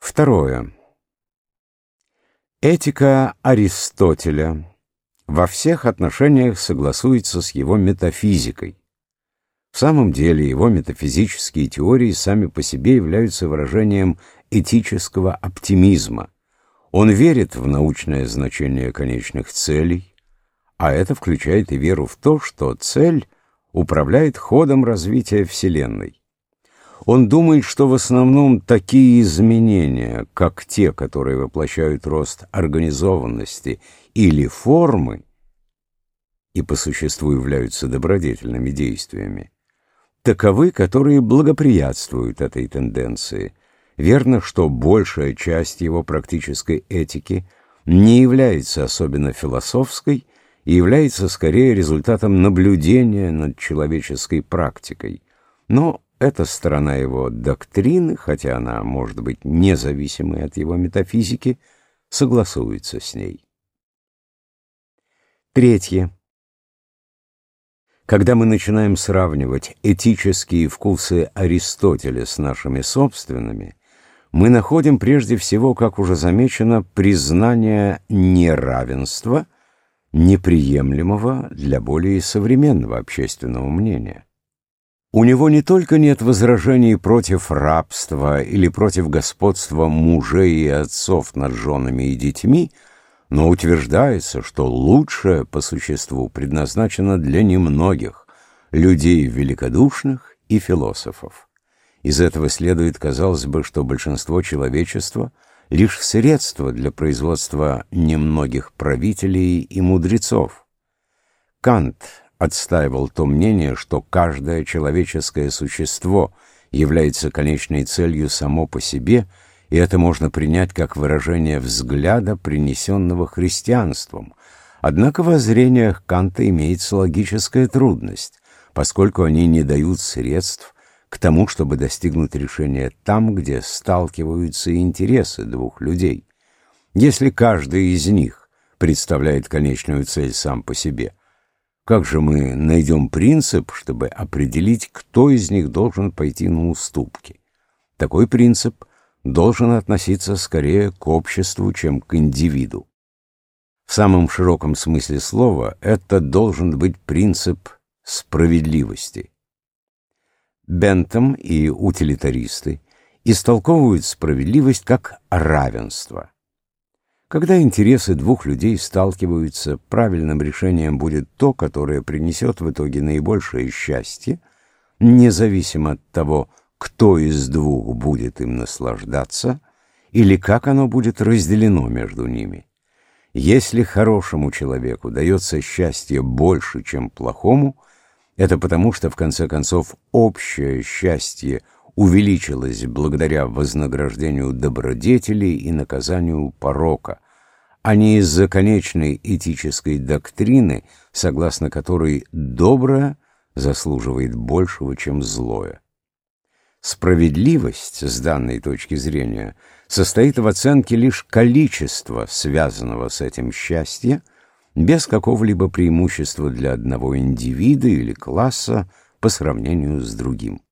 Второе. Этика Аристотеля во всех отношениях согласуется с его метафизикой. В самом деле его метафизические теории сами по себе являются выражением этического оптимизма. Он верит в научное значение конечных целей, а это включает и веру в то, что цель управляет ходом развития Вселенной. Он думает, что в основном такие изменения, как те, которые воплощают рост организованности или формы, и по существу являются добродетельными действиями, таковы, которые благоприятствуют этой тенденции. Верно, что большая часть его практической этики не является особенно философской и является скорее результатом наблюдения над человеческой практикой. Но эта сторона его доктрины, хотя она может быть независимой от его метафизики, согласуется с ней. Третье. Когда мы начинаем сравнивать этические вкусы Аристотеля с нашими собственными, мы находим прежде всего, как уже замечено, признание неравенства, неприемлемого для более современного общественного мнения. У него не только нет возражений против рабства или против господства мужей и отцов над женами и детьми, но утверждается, что лучшее по существу предназначено для немногих, людей великодушных и философов. Из этого следует, казалось бы, что большинство человечества — лишь средство для производства немногих правителей и мудрецов. Кант отстаивал то мнение, что каждое человеческое существо является конечной целью само по себе, и это можно принять как выражение взгляда, принесенного христианством. Однако в воззрениях Канта имеется логическая трудность, поскольку они не дают средств к тому, чтобы достигнуть решения там, где сталкиваются интересы двух людей. Если каждый из них представляет конечную цель сам по себе – как же мы найдем принцип, чтобы определить, кто из них должен пойти на уступки? Такой принцип должен относиться скорее к обществу, чем к индивиду. В самом широком смысле слова это должен быть принцип справедливости. Бентам и утилитаристы истолковывают справедливость как равенство. Когда интересы двух людей сталкиваются, правильным решением будет то, которое принесет в итоге наибольшее счастье, независимо от того, кто из двух будет им наслаждаться или как оно будет разделено между ними. Если хорошему человеку дается счастье больше, чем плохому, это потому, что в конце концов общее счастье увеличилось благодаря вознаграждению добродетелей и наказанию порока, а не из-за конечной этической доктрины, согласно которой доброе заслуживает большего, чем злое. Справедливость, с данной точки зрения, состоит в оценке лишь количества, связанного с этим счастья, без какого-либо преимущества для одного индивида или класса по сравнению с другим.